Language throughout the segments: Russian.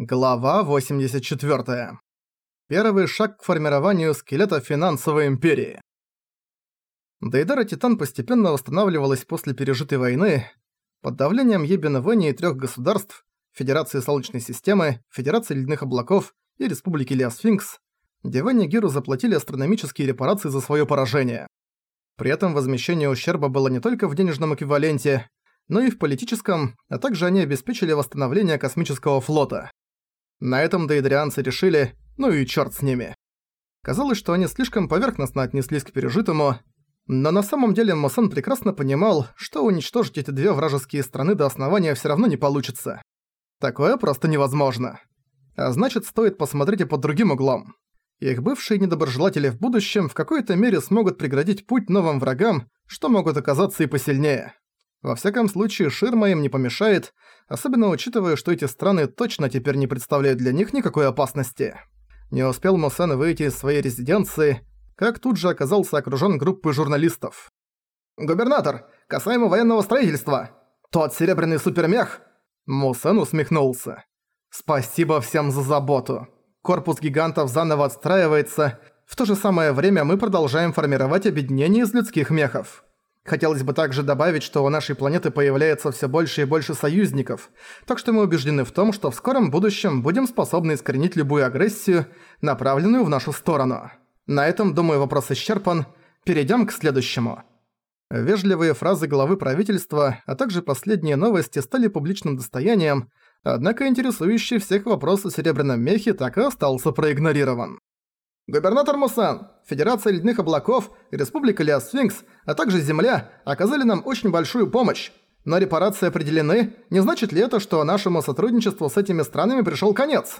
Глава 84. Первый шаг к формированию скелета финансовой империи. Дейдара Титан постепенно восстанавливалась после пережитой войны. Под давлением Ебена Вэни и трёх государств Федерации Солнечной системы, Федерации Ледяных облаков и Республики Леосфинкс Девэни Гиру заплатили астрономические репарации за своё поражение. При этом возмещение ущерба было не только в денежном эквиваленте, но и в политическом, а также они обеспечили восстановление космического флота. На этом дейдрианцы решили, ну и чёрт с ними. Казалось, что они слишком поверхностно отнеслись к пережитому, но на самом деле Мосан прекрасно понимал, что уничтожить эти две вражеские страны до основания всё равно не получится. Такое просто невозможно. А значит, стоит посмотреть и под другим углом. Их бывшие недоброжелатели в будущем в какой-то мере смогут преградить путь новым врагам, что могут оказаться и посильнее. Во всяком случае, ширма им не помешает, особенно учитывая, что эти страны точно теперь не представляют для них никакой опасности. Не успел Мусен выйти из своей резиденции, как тут же оказался окружён группой журналистов. «Губернатор, касаемо военного строительства! Тот серебряный супермех!» Мусен усмехнулся. «Спасибо всем за заботу. Корпус гигантов заново отстраивается. В то же самое время мы продолжаем формировать объединение из людских мехов. Хотелось бы также добавить, что у нашей планеты появляется все больше и больше союзников, так что мы убеждены в том, что в скором будущем будем способны искоренить любую агрессию, направленную в нашу сторону. На этом, думаю, вопрос исчерпан. Перейдем к следующему. Вежливые фразы главы правительства, а также последние новости стали публичным достоянием, однако интересующий всех вопрос о Серебряном Мехе так и остался проигнорирован. Губернатор Мусан, Федерация Ледяных Облаков, Республика Леосфинкс, а также Земля оказали нам очень большую помощь. Но репарации определены, не значит ли это, что нашему сотрудничеству с этими странами пришёл конец?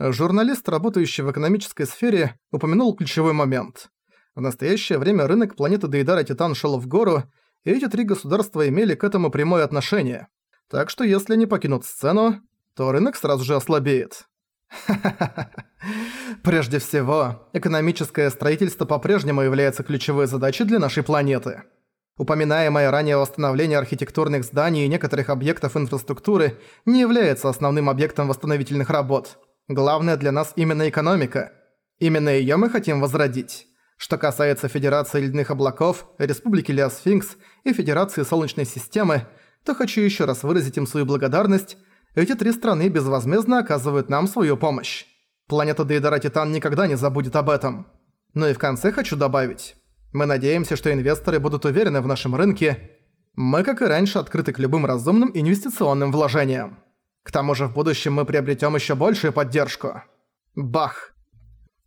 Журналист, работающий в экономической сфере, упомянул ключевой момент. В настоящее время рынок планеты Дейдара Титан шёл в гору, и эти три государства имели к этому прямое отношение. Так что если они покинут сцену, то рынок сразу же ослабеет. Прежде всего, экономическое строительство по-прежнему является ключевой задачей для нашей планеты. Упоминаемое ранее восстановление архитектурных зданий и некоторых объектов инфраструктуры не является основным объектом восстановительных работ. Главное для нас именно экономика. Именно её мы хотим возродить. Что касается Федерации Ледяных Облаков, Республики Леосфинкс и Федерации Солнечной Системы, то хочу ещё раз выразить им свою благодарность эти три страны безвозмездно оказывают нам свою помощь. Планета Дейдара Титан никогда не забудет об этом. Ну и в конце хочу добавить. Мы надеемся, что инвесторы будут уверены в нашем рынке. Мы, как и раньше, открыты к любым разумным инвестиционным вложениям. К тому же в будущем мы приобретем еще большую поддержку. Бах!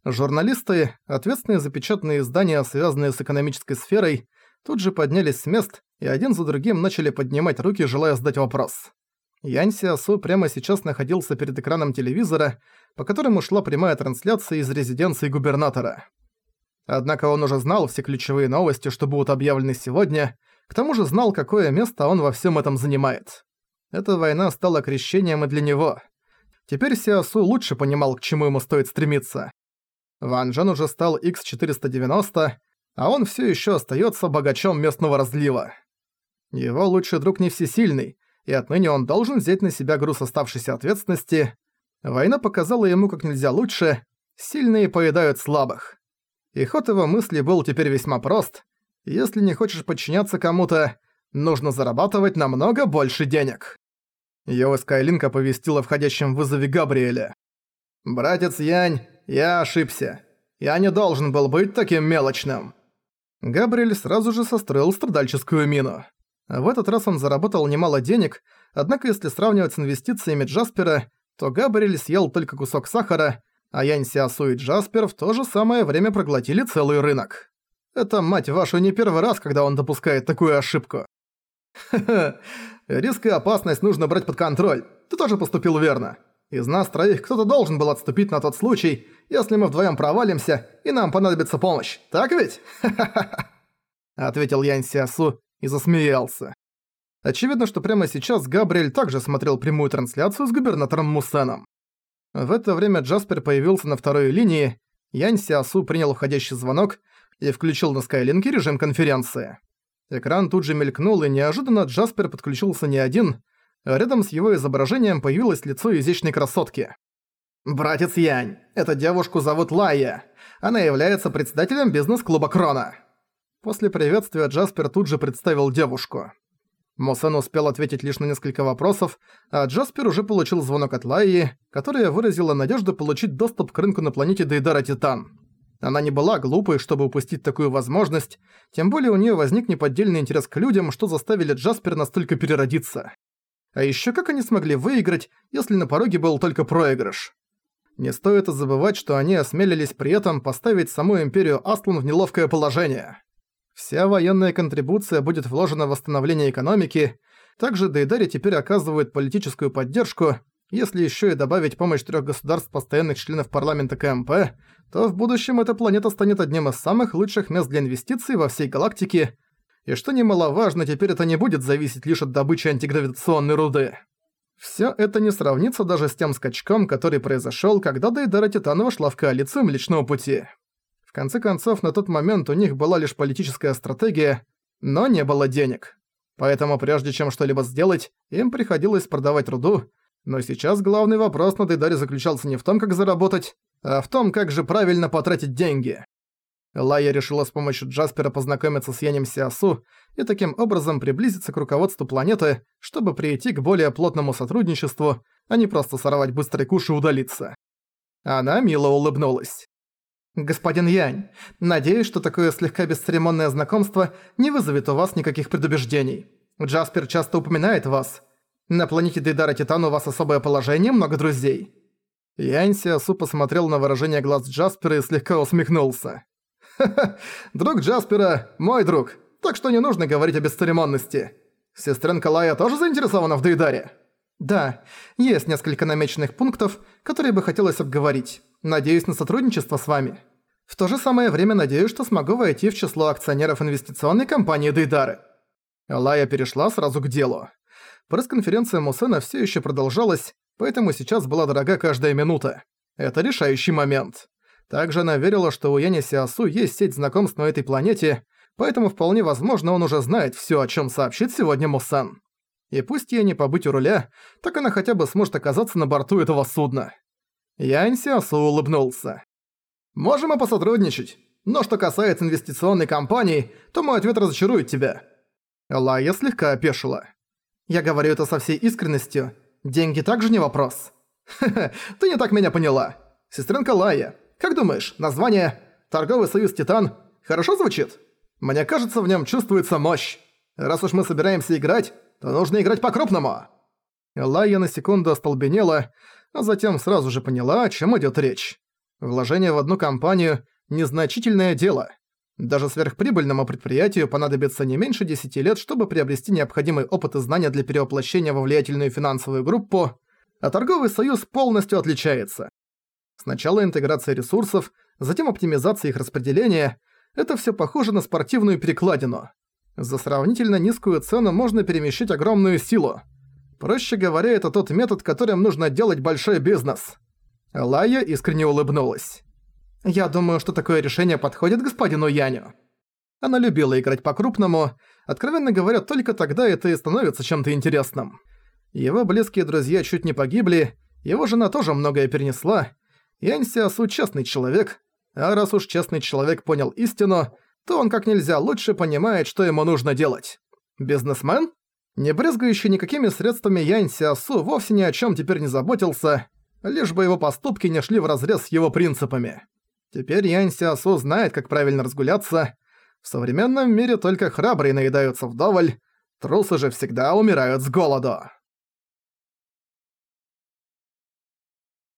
Журналисты, ответственные за печатные издания, связанные с экономической сферой, тут же поднялись с мест и один за другим начали поднимать руки, желая задать вопрос. Янь Сиасу прямо сейчас находился перед экраном телевизора, по которому шла прямая трансляция из резиденции губернатора. Однако он уже знал все ключевые новости, что будут объявлены сегодня, к тому же знал, какое место он во всем этом занимает. Эта война стала крещением и для него. Теперь Сиасу лучше понимал, к чему ему стоит стремиться. Ван Джен уже стал X490, а он все еще остается богачом местного разлива. Его лучший друг не всесильный, и отныне он должен взять на себя груз оставшейся ответственности. Война показала ему как нельзя лучше, сильные поедают слабых. И ход его мысли был теперь весьма прост. Если не хочешь подчиняться кому-то, нужно зарабатывать намного больше денег. Его Скайлинк оповестил о входящем вызове Габриэля. «Братец Янь, я ошибся. Я не должен был быть таким мелочным». Габриэль сразу же состроил страдальческую мину. В этот раз он заработал немало денег, однако если сравнивать с инвестициями Джаспера, то Габриэль съел только кусок сахара, а Янь Сиасу и Джаспер в то же самое время проглотили целый рынок. Это, мать вашу, не первый раз, когда он допускает такую ошибку. Ха-ха, риск и опасность нужно брать под контроль. Ты тоже поступил верно. Из нас троих кто-то должен был отступить на тот случай, если мы вдвоем провалимся, и нам понадобится помощь. Так ведь? Ха-ха-ха. Ответил Янь Сиасу и засмеялся. Очевидно, что прямо сейчас Габриэль также смотрел прямую трансляцию с губернатором Мусеном. В это время Джаспер появился на второй линии, Янь Сиасу принял входящий звонок и включил на Скайлинке режим конференции. Экран тут же мелькнул, и неожиданно Джаспер подключился не один, Рядом с его изображением появилось лицо изящной красотки. «Братец Янь, эту девушку зовут Лая. Она является председателем бизнес-клуба Крона». После приветствия Джаспер тут же представил девушку. Мосен успел ответить лишь на несколько вопросов, а Джаспер уже получил звонок от Лайи, которая выразила надежду получить доступ к рынку на планете Дейдара Титан. Она не была глупой, чтобы упустить такую возможность, тем более у нее возник неподдельный интерес к людям, что заставили Джаспер настолько переродиться. А еще как они смогли выиграть, если на пороге был только проигрыш? Не стоит забывать, что они осмелились при этом поставить саму Империю Астлан в неловкое положение. Вся военная контрибуция будет вложена в восстановление экономики, также Дейдари теперь оказывает политическую поддержку, если еще и добавить помощь трех государств постоянных членов парламента КМП, то в будущем эта планета станет одним из самых лучших мест для инвестиций во всей галактике, и что немаловажно, теперь это не будет зависеть лишь от добычи антигравитационной руды. Всё это не сравнится даже с тем скачком, который произошёл, когда Дейдара Титанова шла в коалицию Млечного Пути. В конце концов, на тот момент у них была лишь политическая стратегия, но не было денег. Поэтому прежде чем что-либо сделать, им приходилось продавать руду, но сейчас главный вопрос на Дейдаре заключался не в том, как заработать, а в том, как же правильно потратить деньги. Лая решила с помощью Джаспера познакомиться с Янем Сиасу и таким образом приблизиться к руководству планеты, чтобы прийти к более плотному сотрудничеству, а не просто сорвать быстрый куш и удалиться. Она мило улыбнулась. «Господин Янь, надеюсь, что такое слегка бесцеремонное знакомство не вызовет у вас никаких предубеждений. Джаспер часто упоминает вас. На планете Дейдара Титан у вас особое положение, много друзей». Янь Сиасу посмотрел на выражение глаз Джаспера и слегка усмехнулся. «Ха-ха, друг Джаспера, мой друг, так что не нужно говорить о бесцеремонности. Сестренка Лая тоже заинтересована в Дейдаре?» «Да, есть несколько намеченных пунктов, которые бы хотелось обговорить. Надеюсь на сотрудничество с вами. В то же самое время надеюсь, что смогу войти в число акционеров инвестиционной компании Дейдары». Лая перешла сразу к делу. Пресс-конференция Мусена все еще продолжалась, поэтому сейчас была дорога каждая минута. Это решающий момент. Также она верила, что у Яни Сиасу есть сеть знакомств на этой планете, поэтому вполне возможно он уже знает все, о чем сообщит сегодня Мусан. И пусть ей не побыть у руля, так она хотя бы сможет оказаться на борту этого судна. Янь Сиасу улыбнулся. «Можем и посотрудничать, но что касается инвестиционной компании, то мой ответ разочарует тебя». Лая слегка опешила. Я говорю это со всей искренностью. Деньги также не вопрос. Ха-ха, ты не так меня поняла. Сестренка Лая, как думаешь, название «Торговый союз Титан» хорошо звучит? Мне кажется, в нем чувствуется мощь. Раз уж мы собираемся играть, то нужно играть по-крупному». Лая на секунду остолбенела, а затем сразу же поняла, о чем идет речь. Вложение в одну компанию – незначительное дело – даже сверхприбыльному предприятию понадобится не меньше 10 лет, чтобы приобрести необходимый опыт и знания для перевоплощения во влиятельную финансовую группу, а торговый союз полностью отличается. Сначала интеграция ресурсов, затем оптимизация их распределения – это все похоже на спортивную перекладину. За сравнительно низкую цену можно перемещать огромную силу. Проще говоря, это тот метод, которым нужно делать большой бизнес. Лая искренне улыбнулась. Я думаю, что такое решение подходит господину Яню. Она любила играть по-крупному, откровенно говоря, только тогда это и становится чем-то интересным. Его близкие друзья чуть не погибли, его жена тоже многое перенесла. Янь Сиасу честный человек, а раз уж честный человек понял истину, то он как нельзя лучше понимает, что ему нужно делать. Бизнесмен? Не брезгающий никакими средствами Янь Сиасу вовсе ни о чем теперь не заботился, лишь бы его поступки не шли вразрез с его принципами. Теперь Янь Сиасу знает, как правильно разгуляться. В современном мире только храбрые наедаются вдоволь, трусы же всегда умирают с голоду.